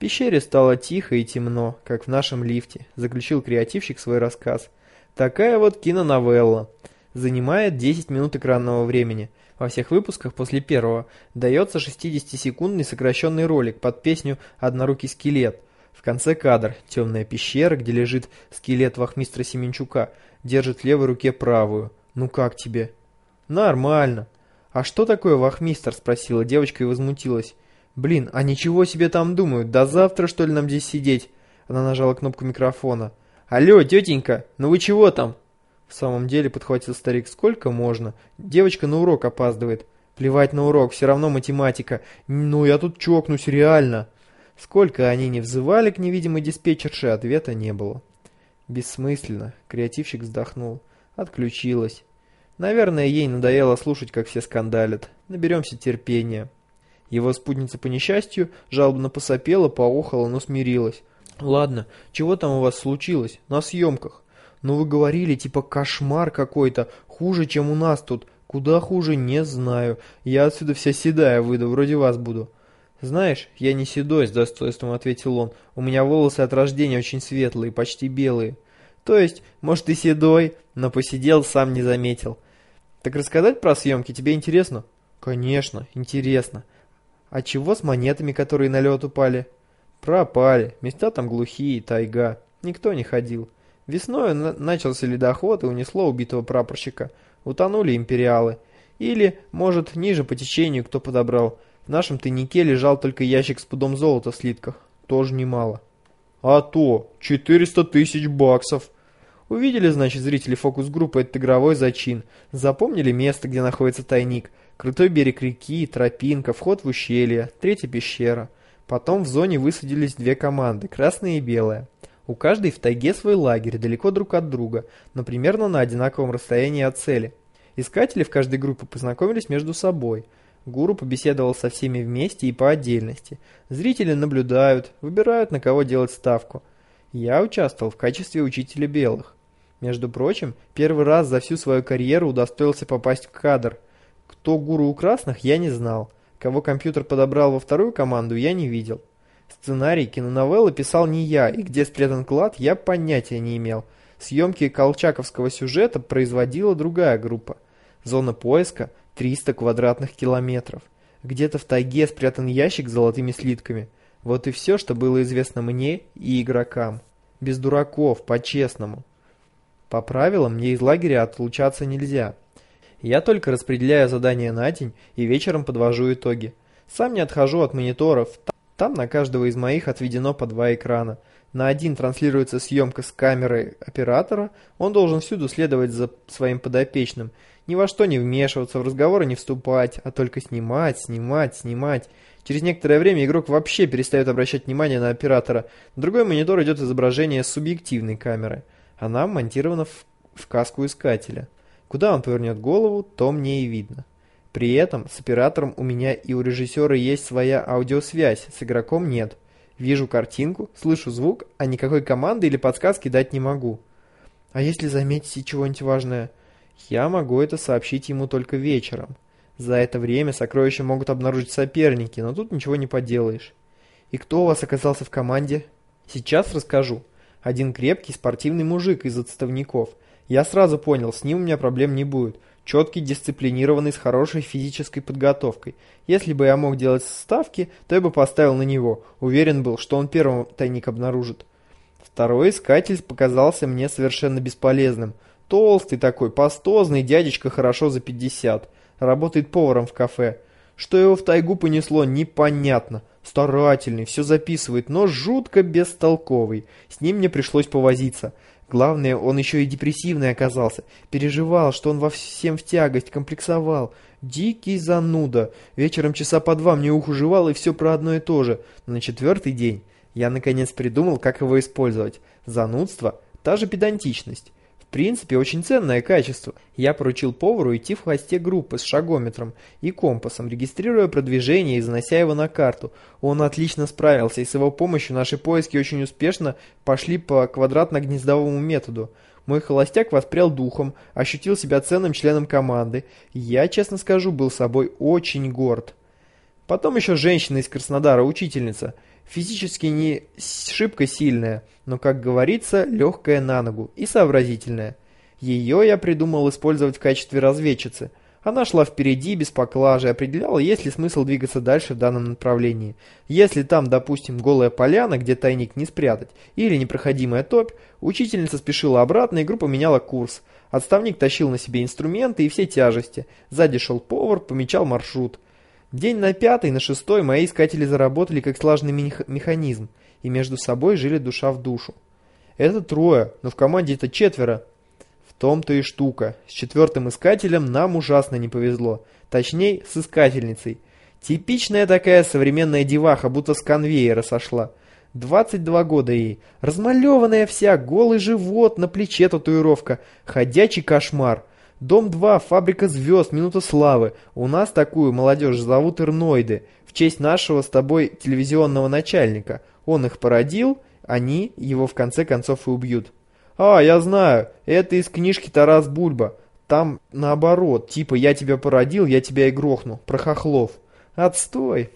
пещере стало тихо и темно, как в нашем лифте, заключил креативщик свой рассказ. Такая вот киноновелла. Занимает 10 минут экранного времени. Во всех выпусках после первого дается 60-секундный сокращенный ролик под песню «Однорукий скелет». В конце кадр темная пещера, где лежит скелет вахмистра Семенчука, держит в левой руке правую. «Ну как тебе?» «Нормально». «А что такое вахмистр?» – спросила девочка и возмутилась. «Блин, а ничего себе там думают, до завтра что ли нам здесь сидеть?» Она нажала кнопку микрофона. «Алло, тетенька, ну вы чего там?» В самом деле, подхватил старик, сколько можно? Девочка на урок опаздывает. Плевать на урок, все равно математика. Ну, я тут чокнусь, реально. Сколько они не взывали к невидимой диспетчерше, ответа не было. Бессмысленно. Креативщик вздохнул. Отключилась. Наверное, ей надоело слушать, как все скандалят. Наберемся терпения. Его спутница по несчастью жалобно посопела, поохала, но смирилась. «Ладно, чего там у вас случилось? На съемках?» «Ну вы говорили, типа кошмар какой-то, хуже, чем у нас тут. Куда хуже, не знаю. Я отсюда вся седая выйду, вроде вас буду». «Знаешь, я не седой», — с достоинством ответил он. «У меня волосы от рождения очень светлые, почти белые». «То есть, может, и седой, но посидел, сам не заметил». «Так рассказать про съемки тебе интересно?» «Конечно, интересно. А чего с монетами, которые на лед упали?» «Пропали. Места там глухие, тайга. Никто не ходил. Весной начался ледоход и унесло убитого прапорщика. Утонули империалы. Или, может, ниже по течению кто подобрал. В нашем тайнике лежал только ящик с пудом золота в слитках. Тоже немало». «А то! 400 тысяч баксов!» Увидели, значит, зрители фокус-группы этот игровой зачин. Запомнили место, где находится тайник. Крутой берег реки, тропинка, вход в ущелье, третья пещера. Потом в зоне высадились две команды, красная и белая. У каждой в тайге свой лагерь, далеко друг от друга, но примерно на одинаковом расстоянии от цели. Искатели в каждой группе познакомились между собой. Гуру побеседовал со всеми вместе и по отдельности. Зрители наблюдают, выбирают, на кого делать ставку. Я участвовал в качестве учителя белых. Между прочим, первый раз за всю свою карьеру удостоился попасть в кадр. Кто гуру у красных, я не знал. Кого компьютер подобрал во вторую команду, я не видел. Сценарий киноновеллы писал не я, и где спрятан клад, я понятия не имел. Съемки колчаковского сюжета производила другая группа. Зона поиска 300 квадратных километров. Где-то в тайге спрятан ящик с золотыми слитками. Вот и все, что было известно мне и игрокам. Без дураков, по-честному. По правилам, мне из лагеря отлучаться нельзя. Я только распределяю задания на день и вечером подвожу итоги. Сам не отхожу от мониторов. Там на каждого из моих отведено по два экрана. На один транслируется съемка с камеры оператора, он должен всюду следовать за своим подопечным, ни во что не вмешиваться, в разговоры не вступать, а только снимать, снимать, снимать. Через некоторое время игрок вообще перестает обращать внимание на оператора. На другой монитор идет изображение с субъективной камеры. Она монтирована в, в каску искателя. Куда он повернет голову, то мне и видно. При этом с оператором у меня и у режиссера есть своя аудиосвязь, с игроком нет. Вижу картинку, слышу звук, а никакой команды или подсказки дать не могу. А если заметите чего-нибудь важное? Я могу это сообщить ему только вечером. За это время сокровища могут обнаружить соперники, но тут ничего не поделаешь. И кто у вас оказался в команде? Сейчас расскажу. Один крепкий спортивный мужик из отставников. Я сразу понял, с ним у меня проблем не будет. Четкий, дисциплинированный, с хорошей физической подготовкой. Если бы я мог делать ставки, то я бы поставил на него. Уверен был, что он первым тайник обнаружит. Второй искатель показался мне совершенно бесполезным. Толстый такой, пастозный, дядечка хорошо за 50. Работает поваром в кафе. Что его в тайгу понесло, непонятно. Старательный, все записывает, но жутко бестолковый. С ним мне пришлось повозиться. Главное, он еще и депрессивный оказался. Переживал, что он во всем в тягость, комплексовал. Дикий зануда. Вечером часа по два мне уху жевал и все про одно и то же. Но на четвертый день я наконец придумал, как его использовать. Занудство, та же педантичность принципе, очень ценное качество. Я поручил повару идти в хвосте группы с шагометром и компасом, регистрируя продвижение и занося его на карту. Он отлично справился, и с его помощью наши поиски очень успешно пошли по квадратно-гнездовому методу. Мой холостяк воспрял духом, ощутил себя ценным членом команды. Я, честно скажу, был собой очень горд. Потом еще женщина из Краснодара, учительница. Физически не шибко сильная, но, как говорится, легкая на ногу и сообразительная. Ее я придумал использовать в качестве разведчицы. Она шла впереди, без поклажи, определяла, есть ли смысл двигаться дальше в данном направлении. Если там, допустим, голая поляна, где тайник не спрятать, или непроходимая топь, учительница спешила обратно, и группа меняла курс. Отставник тащил на себе инструменты и все тяжести. Сзади шел повар, помечал маршрут. День на пятый, на шестой мои искатели заработали как слаженный механизм, и между собой жили душа в душу. Это трое, но в команде это четверо, том-то и штука. С четвертым искателем нам ужасно не повезло. Точнее, с искательницей. Типичная такая современная деваха, будто с конвейера сошла. 22 года ей. Размалеванная вся, голый живот, на плече татуировка. Ходячий кошмар. Дом 2, фабрика звезд, минута славы. У нас такую молодежь зовут Ирноиды, в честь нашего с тобой телевизионного начальника. Он их породил, они его в конце концов и убьют. «А, я знаю, это из книжки Тарас Бульба. Там наоборот, типа «я тебя породил, я тебя и грохну», про хохлов. Отстой!»